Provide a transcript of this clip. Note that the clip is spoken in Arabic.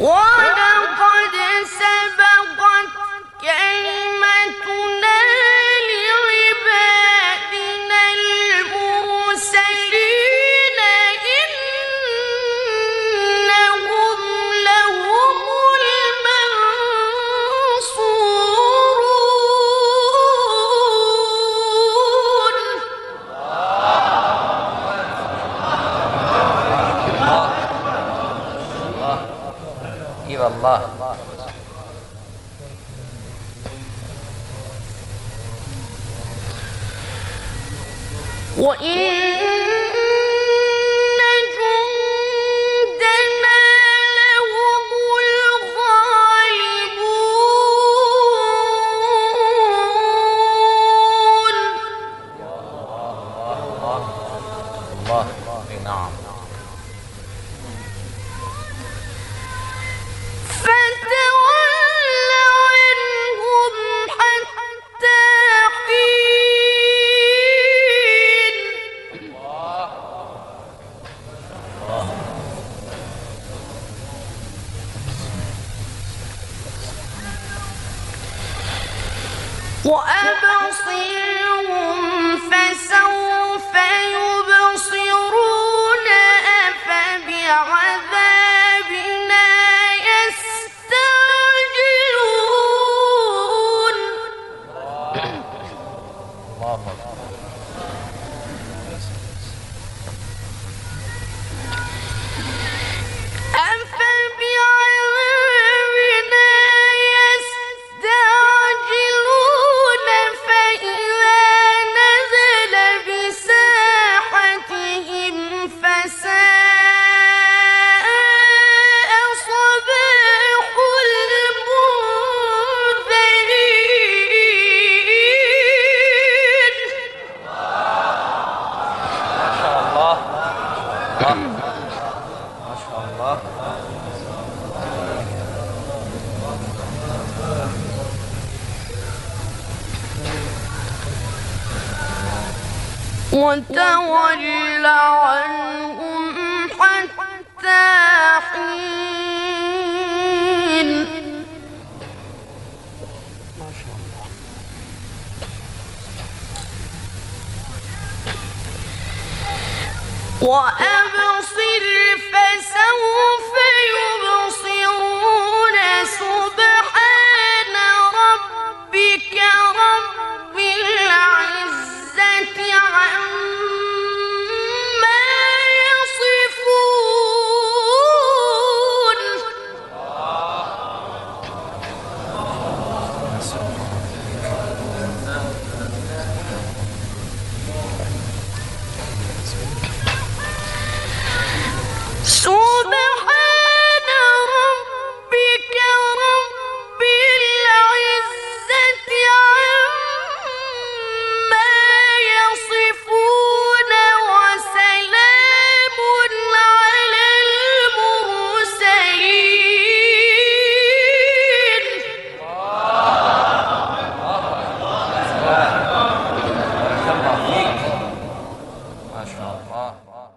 哇！والله وإن وأبصر وتول عنهم حتى حين وأبصر فسوف يبصر